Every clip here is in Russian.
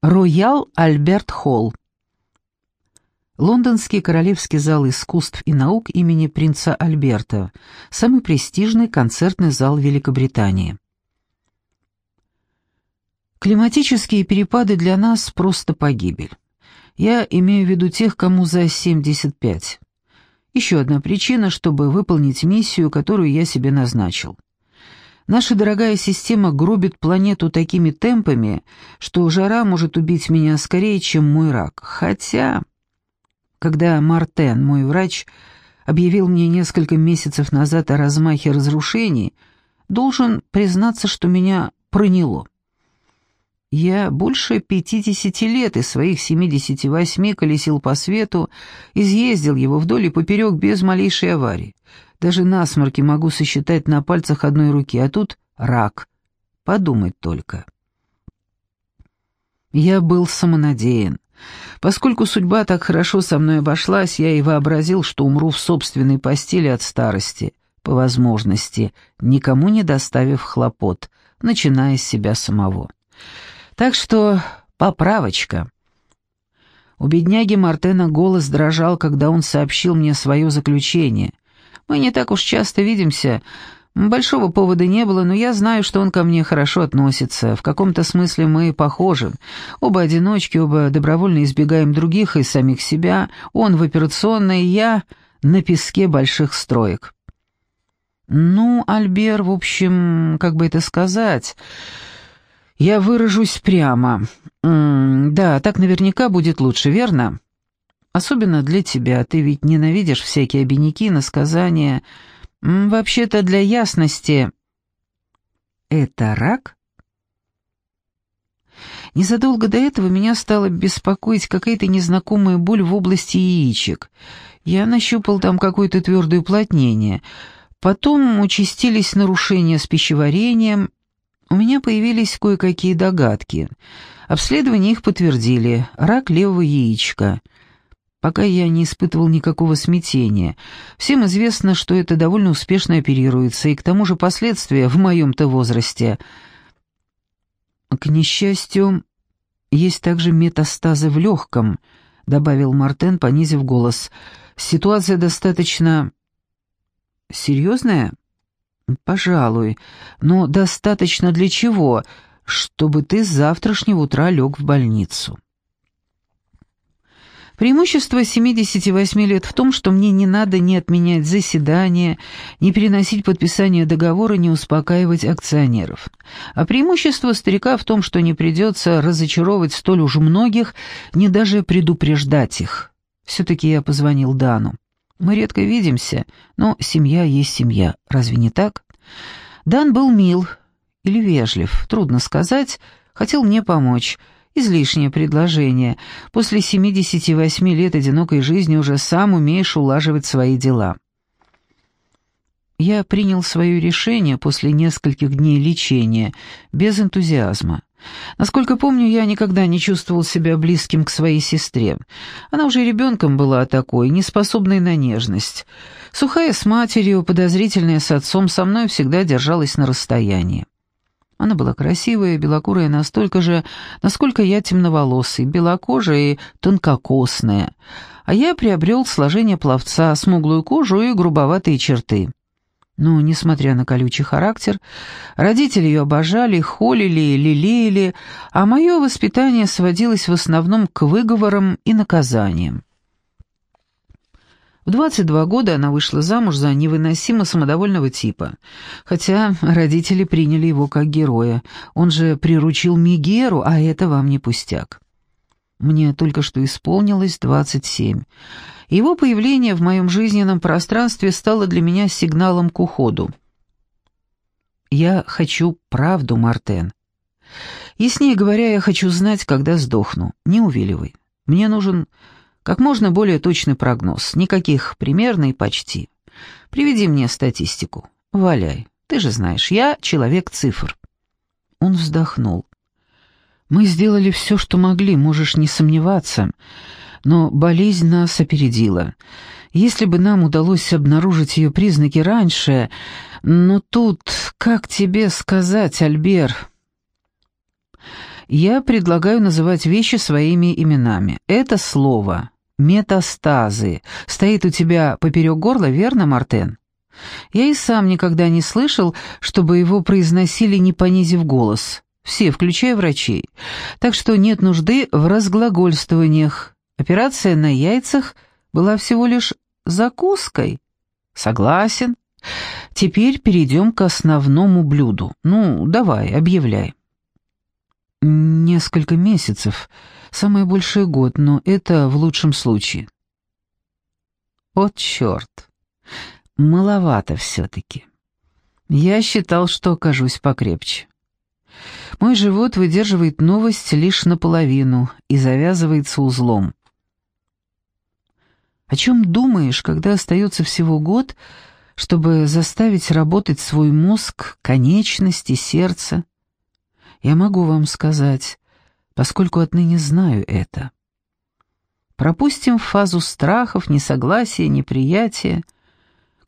Роял Альберт Холл. Лондонский Королевский зал искусств и наук имени принца Альберта, самый престижный концертный зал Великобритании. Климатические перепады для нас просто погибель. Я имею в виду тех, кому за 75. Еще одна причина, чтобы выполнить миссию, которую я себе назначил. Наша дорогая система гробит планету такими темпами, что жара может убить меня скорее, чем мой рак. Хотя, когда Мартен, мой врач, объявил мне несколько месяцев назад о размахе разрушений, должен признаться, что меня проняло. Я больше пятидесяти лет из своих семидесяти восьми колесил по свету, изъездил его вдоль и поперек без малейшей аварии. Даже насморки могу сосчитать на пальцах одной руки, а тут рак. Подумать только. Я был самонадеян. Поскольку судьба так хорошо со мной обошлась, я и вообразил, что умру в собственной постели от старости, по возможности, никому не доставив хлопот, начиная с себя самого. Так что поправочка. У бедняги Мартена голос дрожал, когда он сообщил мне свое заключение — мы не так уж часто видимся. Большого повода не было, но я знаю, что он ко мне хорошо относится. В каком-то смысле мы похожи. Оба одиночки, оба добровольно избегаем других и самих себя. Он в операционной, я на песке больших строек. Ну, Альбер, в общем, как бы это сказать... Я выражусь прямо. М -м да, так наверняка будет лучше, верно? Особенно для тебя, ты ведь ненавидишь всякие обиняки, насказания. Вообще-то для ясности... Это рак? Незадолго до этого меня стала беспокоить какая-то незнакомая боль в области яичек. Я нащупал там какое-то твердое уплотнение. Потом участились нарушения с пищеварением. У меня появились кое-какие догадки. Обследования их подтвердили. Рак левого яичка — Пока я не испытывал никакого смятения. Всем известно, что это довольно успешно оперируется, и к тому же последствия в моем-то возрасте. К несчастью, есть также метастазы в легком, добавил Мартен, понизив голос. Ситуация достаточно... серьезная? Пожалуй. Но достаточно для чего? Чтобы ты с завтрашнего утра лег в больницу. Преимущество 78 лет в том, что мне не надо ни отменять заседания, ни переносить подписание договора, ни успокаивать акционеров. А преимущество старика в том, что не придется разочаровывать столь уж многих, не даже предупреждать их. Все-таки я позвонил Дану. Мы редко видимся, но семья есть семья, разве не так? Дан был мил или вежлив, трудно сказать, хотел мне помочь — Излишнее предложение. После 78 лет одинокой жизни уже сам умеешь улаживать свои дела. Я принял свое решение после нескольких дней лечения, без энтузиазма. Насколько помню, я никогда не чувствовал себя близким к своей сестре. Она уже ребенком была такой, неспособной на нежность. Сухая с матерью, подозрительная с отцом, со мной всегда держалась на расстоянии. Она была красивая, белокурая настолько же, насколько я темноволосый, белокожая и тонкокосная. А я приобрел сложение пловца, смуглую кожу и грубоватые черты. Но, несмотря на колючий характер, родители ее обожали, холили, лелеяли, а мое воспитание сводилось в основном к выговорам и наказаниям. В 22 года она вышла замуж за невыносимо самодовольного типа, хотя родители приняли его как героя. Он же приручил Мигеру, а это вам не пустяк. Мне только что исполнилось 27. Его появление в моем жизненном пространстве стало для меня сигналом к уходу. Я хочу правду, Мартен. Яснее говоря, я хочу знать, когда сдохну. Не увиливай. Мне нужен как можно более точный прогноз, никаких примерно и почти. Приведи мне статистику. Валяй. Ты же знаешь, я человек цифр. Он вздохнул. Мы сделали все, что могли, можешь не сомневаться. Но болезнь нас опередила. Если бы нам удалось обнаружить ее признаки раньше... Но тут, как тебе сказать, Альбер... Я предлагаю называть вещи своими именами. Это слово «метастазы» стоит у тебя поперек горла, верно, Мартен? Я и сам никогда не слышал, чтобы его произносили, не понизив голос. Все, включая врачей. Так что нет нужды в разглагольствованиях. Операция на яйцах была всего лишь закуской. Согласен. Теперь перейдем к основному блюду. Ну, давай, объявляй. Несколько месяцев, самое большее год, но это в лучшем случае. От черт. Маловато все-таки. Я считал, что окажусь покрепче. Мой живот выдерживает новость лишь наполовину и завязывается узлом. О чем думаешь, когда остается всего год, чтобы заставить работать свой мозг, конечности, сердце? Я могу вам сказать, поскольку отныне знаю это. Пропустим фазу страхов, несогласия, неприятия —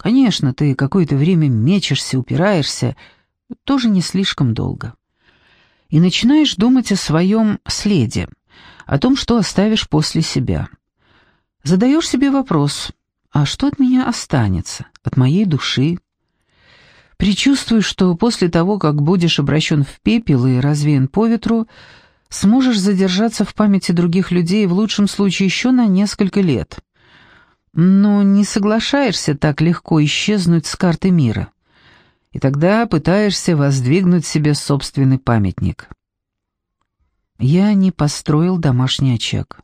Конечно, ты какое-то время мечешься, упираешься, тоже не слишком долго. И начинаешь думать о своем следе, о том, что оставишь после себя. Задаешь себе вопрос, а что от меня останется, от моей души? Причувствуешь, что после того, как будешь обращен в пепел и развеян по ветру, сможешь задержаться в памяти других людей в лучшем случае еще на несколько лет но не соглашаешься так легко исчезнуть с карты мира. И тогда пытаешься воздвигнуть себе собственный памятник. Я не построил домашний очаг.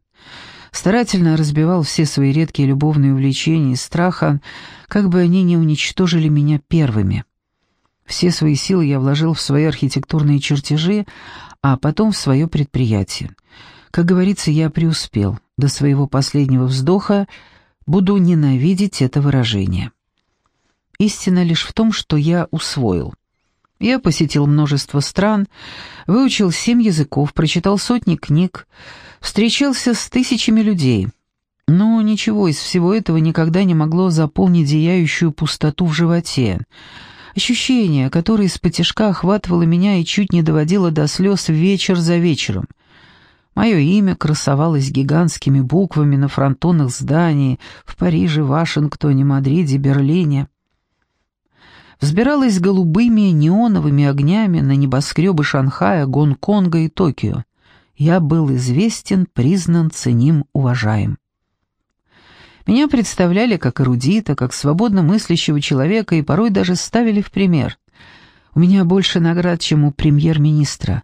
Старательно разбивал все свои редкие любовные увлечения и страха, как бы они не уничтожили меня первыми. Все свои силы я вложил в свои архитектурные чертежи, а потом в свое предприятие. Как говорится, я преуспел. До своего последнего вздоха — буду ненавидеть это выражение. Истина лишь в том, что я усвоил. Я посетил множество стран, выучил семь языков, прочитал сотни книг, встречался с тысячами людей. Но ничего из всего этого никогда не могло заполнить зияющую пустоту в животе. Ощущение, которое из-под охватывало меня и чуть не доводило до слез вечер за вечером — Мое имя красовалось гигантскими буквами на фронтонах зданий в Париже, Вашингтоне, Мадриде, Берлине. Взбиралось голубыми неоновыми огнями на небоскребы Шанхая, Гонконга и Токио. Я был известен, признан, ценим, уважаем. Меня представляли как эрудита, как свободно мыслящего человека и порой даже ставили в пример. У меня больше наград, чем у премьер-министра.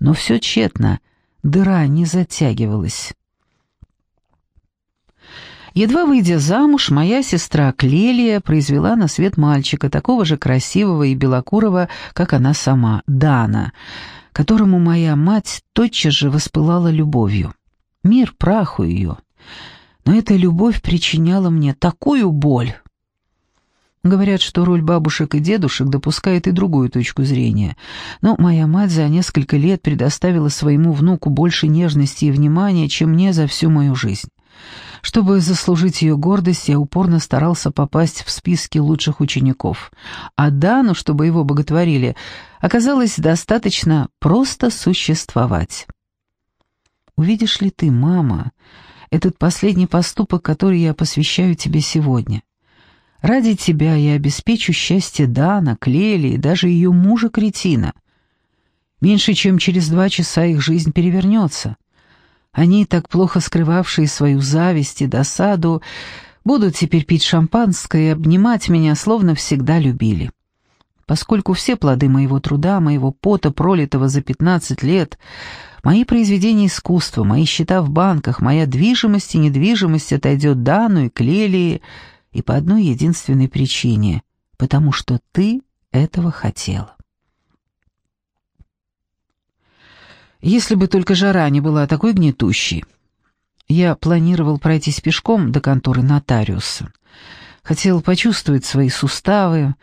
Но все тщетно — дыра не затягивалась. Едва выйдя замуж, моя сестра Клелия произвела на свет мальчика, такого же красивого и белокурого, как она сама, Дана, которому моя мать тотчас же воспылала любовью. Мир праху ее. Но эта любовь причиняла мне такую боль, Говорят, что роль бабушек и дедушек допускает и другую точку зрения. Но моя мать за несколько лет предоставила своему внуку больше нежности и внимания, чем мне за всю мою жизнь. Чтобы заслужить ее гордость, я упорно старался попасть в списки лучших учеников. А Дану, чтобы его боготворили, оказалось достаточно просто существовать. Увидишь ли ты, мама, этот последний поступок, который я посвящаю тебе сегодня? Ради тебя я обеспечу счастье Дана, Клели и даже ее мужа-кретина. Меньше чем через два часа их жизнь перевернется. Они, так плохо скрывавшие свою зависть и досаду, будут теперь пить шампанское и обнимать меня, словно всегда любили. Поскольку все плоды моего труда, моего пота, пролитого за пятнадцать лет, мои произведения искусства, мои счета в банках, моя движимость и недвижимость отойдет Дану и Клелии, и по одной единственной причине — потому что ты этого хотела. Если бы только жара не была такой гнетущей. Я планировал пройтись пешком до конторы нотариуса. Хотел почувствовать свои суставы,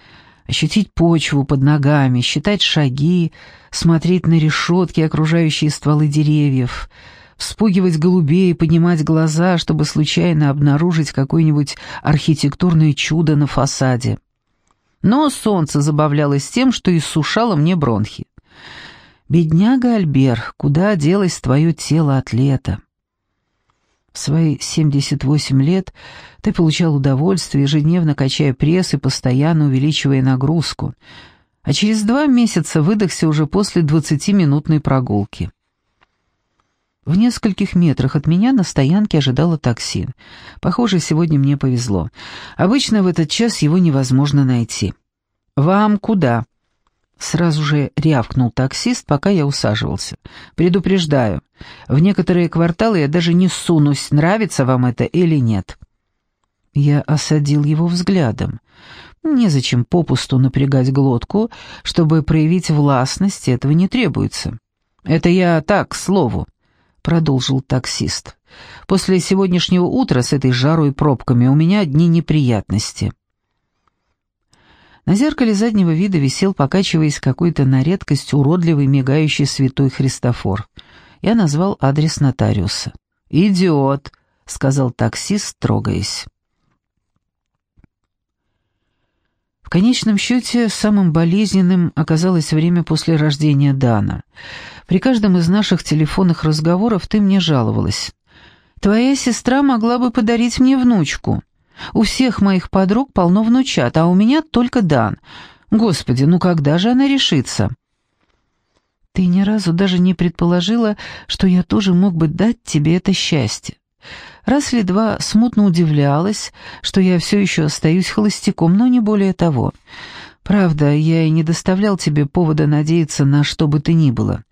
ощутить почву под ногами, считать шаги, смотреть на решетки, окружающие стволы деревьев — вспугивать голубей, поднимать глаза, чтобы случайно обнаружить какое-нибудь архитектурное чудо на фасаде. Но солнце забавлялось тем, что иссушало мне бронхи. «Бедняга Альбер, куда делось твое тело от лета?» В свои 78 лет ты получал удовольствие, ежедневно качая пресс и постоянно увеличивая нагрузку, а через два месяца выдохся уже после 20-минутной прогулки. В нескольких метрах от меня на стоянке ожидало такси. Похоже, сегодня мне повезло. Обычно в этот час его невозможно найти. «Вам куда?» Сразу же рявкнул таксист, пока я усаживался. «Предупреждаю, в некоторые кварталы я даже не сунусь, нравится вам это или нет». Я осадил его взглядом. Незачем попусту напрягать глотку, чтобы проявить властность, этого не требуется. «Это я так, к слову», — продолжил таксист. «После сегодняшнего утра с этой жарой и пробками у меня одни неприятности». На зеркале заднего вида висел, покачиваясь какой-то на редкость уродливый мигающий святой Христофор. Я назвал адрес нотариуса. «Идиот», — сказал таксист, трогаясь. В конечном счете, самым болезненным оказалось время после рождения Дана. При каждом из наших телефонных разговоров ты мне жаловалась. «Твоя сестра могла бы подарить мне внучку». У всех моих подруг полно внучат, а у меня только Дан. Господи, ну когда же она решится?» «Ты ни разу даже не предположила, что я тоже мог бы дать тебе это счастье. Раз или два смутно удивлялась, что я все еще остаюсь холостяком, но не более того. Правда, я и не доставлял тебе повода надеяться на что бы то ни было.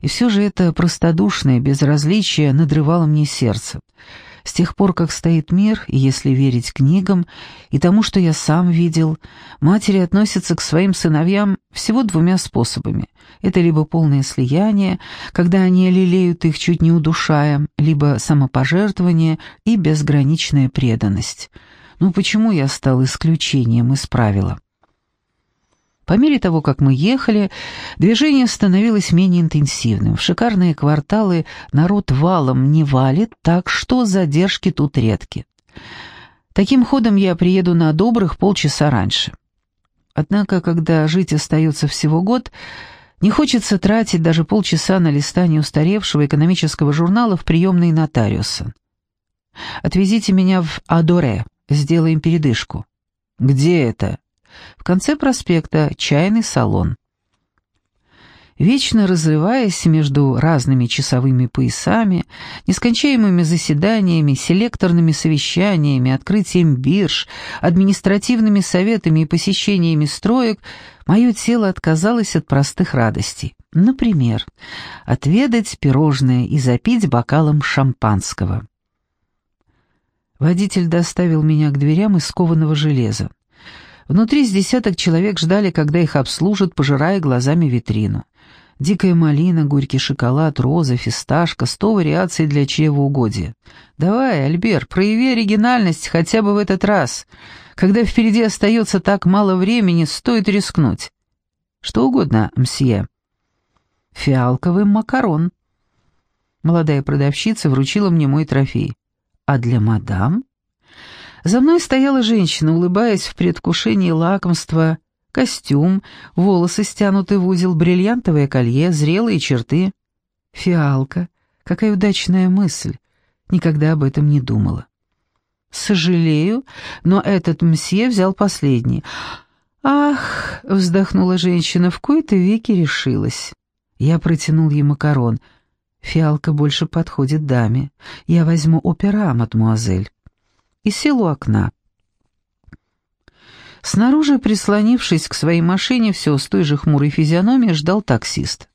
И все же это простодушное безразличие надрывало мне сердце. С тех пор, как стоит мир, и если верить книгам и тому, что я сам видел, матери относятся к своим сыновьям всего двумя способами. Это либо полное слияние, когда они лелеют их чуть не удушая, либо самопожертвование и безграничная преданность. Ну почему я стал исключением из правила? По мере того, как мы ехали, движение становилось менее интенсивным. В шикарные кварталы народ валом не валит, так что задержки тут редки. Таким ходом я приеду на добрых полчаса раньше. Однако, когда жить остается всего год, не хочется тратить даже полчаса на листание устаревшего экономического журнала в приемной нотариуса. «Отвезите меня в Адоре, сделаем передышку». «Где это?» В конце проспекта чайный салон. Вечно разрываясь между разными часовыми поясами, нескончаемыми заседаниями, селекторными совещаниями, открытием бирж, административными советами и посещениями строек, мое тело отказалось от простых радостей. Например, отведать пирожное и запить бокалом шампанского. Водитель доставил меня к дверям из кованого железа. Внутри с десяток человек ждали, когда их обслужат, пожирая глазами витрину. Дикая малина, горький шоколад, роза, фисташка, сто вариаций для чревоугодия. Давай, Альбер, прояви оригинальность хотя бы в этот раз. Когда впереди остается так мало времени, стоит рискнуть. Что угодно, мсье. Фиалковый макарон. Молодая продавщица вручила мне мой трофей. А для мадам? За мной стояла женщина, улыбаясь в предвкушении лакомства, костюм, волосы стянуты в узел, бриллиантовое колье, зрелые черты. Фиалка. Какая удачная мысль. Никогда об этом не думала. «Сожалею, но этот мсье взял последний». «Ах!» — вздохнула женщина, в кои-то веки решилась. Я протянул ей макарон. «Фиалка больше подходит даме. Я возьму опера, мадмуазель» и сел у окна. Снаружи, прислонившись к своей машине, все с той же хмурой физиономией, ждал таксист.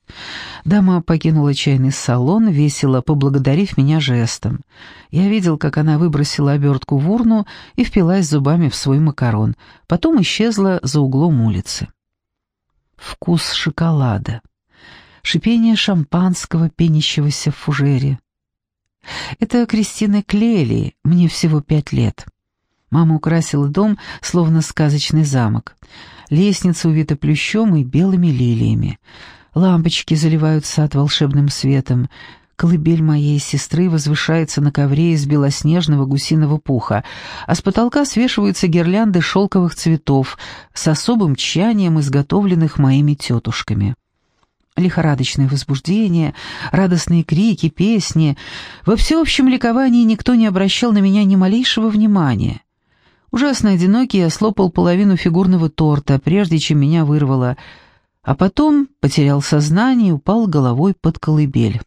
Дама покинула чайный салон, весело поблагодарив меня жестом. Я видел, как она выбросила обертку в урну и впилась зубами в свой макарон, потом исчезла за углом улицы. Вкус шоколада, шипение шампанского, пенящегося в фужере, это Кристина Клели, мне всего пять лет. Мама украсила дом, словно сказочный замок. Лестница увита плющом и белыми лилиями. Лампочки заливают сад волшебным светом. Колыбель моей сестры возвышается на ковре из белоснежного гусиного пуха, а с потолка свешиваются гирлянды шелковых цветов с особым тщанием, изготовленных моими тетушками. Лихорадочное возбуждение, радостные крики, песни. Во всеобщем ликовании никто не обращал на меня ни малейшего внимания. Ужасно одинокий я слопал половину фигурного торта, прежде чем меня вырвало, а потом потерял сознание и упал головой под колыбель.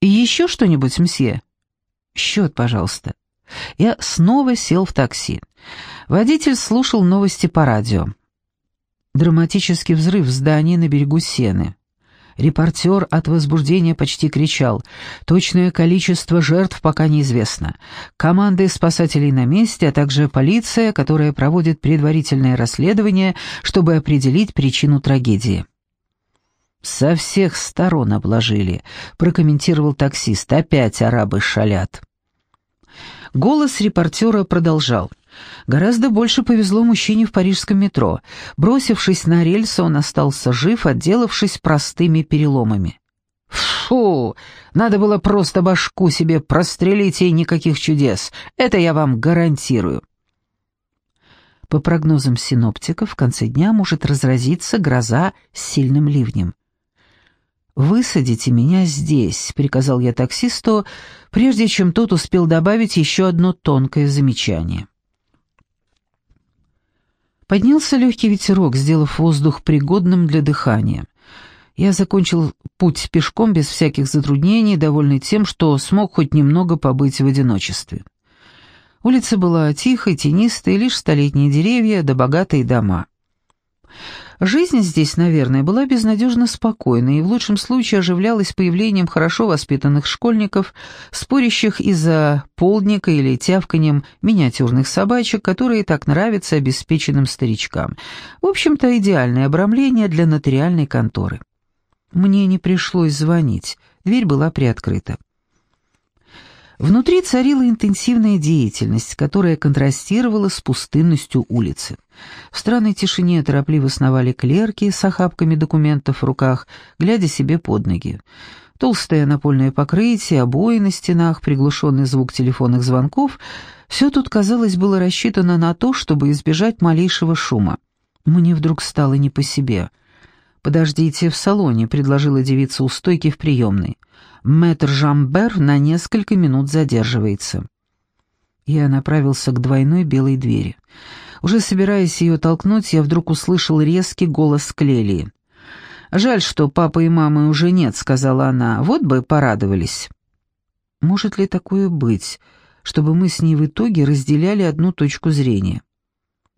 «Еще что-нибудь, мсье?» «Счет, пожалуйста». Я снова сел в такси. Водитель слушал новости по радио. Драматический взрыв в здании на берегу Сены. Репортер от возбуждения почти кричал. Точное количество жертв пока неизвестно. Команды спасателей на месте, а также полиция, которая проводит предварительное расследование, чтобы определить причину трагедии. «Со всех сторон обложили», — прокомментировал таксист. «Опять арабы шалят». Голос репортера продолжал. Гораздо больше повезло мужчине в парижском метро. Бросившись на рельсы, он остался жив, отделавшись простыми переломами. «Фу! Надо было просто башку себе прострелить, и никаких чудес. Это я вам гарантирую». По прогнозам синоптиков, в конце дня может разразиться гроза с сильным ливнем. «Высадите меня здесь», — приказал я таксисту, прежде чем тот успел добавить еще одно тонкое замечание. Поднялся легкий ветерок, сделав воздух пригодным для дыхания. Я закончил путь пешком без всяких затруднений, довольный тем, что смог хоть немного побыть в одиночестве. Улица была тихой, тенистой, лишь столетние деревья да богатые дома. Жизнь здесь, наверное, была безнадежно спокойной и в лучшем случае оживлялась появлением хорошо воспитанных школьников, спорящих из-за полдника или тявканьем миниатюрных собачек, которые так нравятся обеспеченным старичкам. В общем-то, идеальное обрамление для нотариальной конторы. Мне не пришлось звонить, дверь была приоткрыта. Внутри царила интенсивная деятельность, которая контрастировала с пустынностью улицы. В странной тишине торопливо сновали клерки с охапками документов в руках, глядя себе под ноги. Толстое напольное покрытие, обои на стенах, приглушенный звук телефонных звонков — все тут, казалось, было рассчитано на то, чтобы избежать малейшего шума. Мне вдруг стало не по себе. «Подождите в салоне», — предложила девица у стойки в приемной. Мэтр Жамбер на несколько минут задерживается. Я направился к двойной белой двери. Уже собираясь ее толкнуть, я вдруг услышал резкий голос Клелии. «Жаль, что папы и мамы уже нет», — сказала она. «Вот бы порадовались». Может ли такое быть, чтобы мы с ней в итоге разделяли одну точку зрения?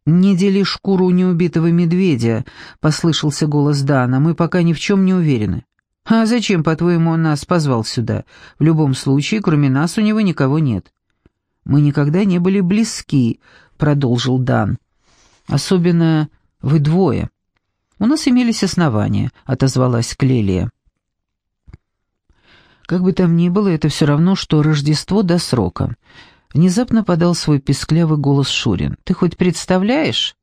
«Не дели шкуру неубитого медведя», — послышался голос Дана. «Мы пока ни в чем не уверены». «А зачем, по-твоему, он нас позвал сюда? В любом случае, кроме нас у него никого нет». «Мы никогда не были близки», — продолжил Дан. «Особенно вы двое». «У нас имелись основания», — отозвалась Клелия. Как бы там ни было, это все равно, что Рождество до срока. Внезапно подал свой песклявый голос Шурин. «Ты хоть представляешь?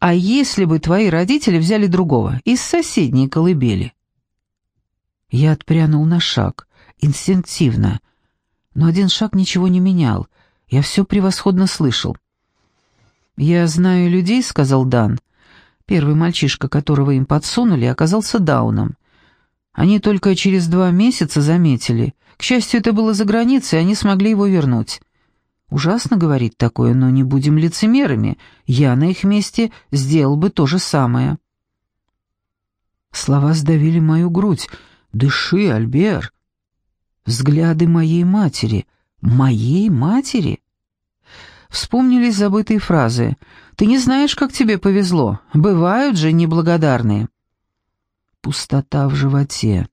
А если бы твои родители взяли другого, из соседней колыбели?» Я отпрянул на шаг, инстинктивно. Но один шаг ничего не менял. Я все превосходно слышал. «Я знаю людей», — сказал Дан. Первый мальчишка, которого им подсунули, оказался Дауном. Они только через два месяца заметили. К счастью, это было за границей, они смогли его вернуть. Ужасно говорить такое, но не будем лицемерами. Я на их месте сделал бы то же самое. Слова сдавили мою грудь. Дыши, Альбер. Взгляды моей матери. Моей матери? Вспомнились забытые фразы. «Ты не знаешь, как тебе повезло. Бывают же неблагодарные». Пустота в животе.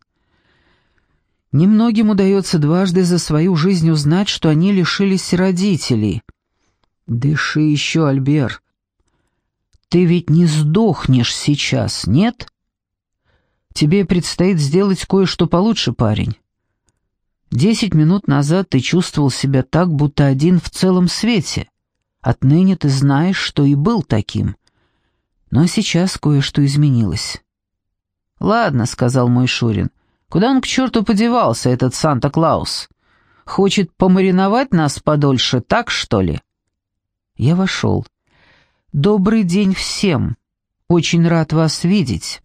Немногим удается дважды за свою жизнь узнать, что они лишились родителей. «Дыши еще, Альбер. Ты ведь не сдохнешь сейчас, нет?» Тебе предстоит сделать кое-что получше, парень. Десять минут назад ты чувствовал себя так, будто один в целом свете. Отныне ты знаешь, что и был таким. Но сейчас кое-что изменилось. «Ладно», — сказал мой Шурин, — «куда он к черту подевался, этот Санта-Клаус? Хочет помариновать нас подольше, так что ли?» Я вошел. «Добрый день всем!» «Очень рад вас видеть».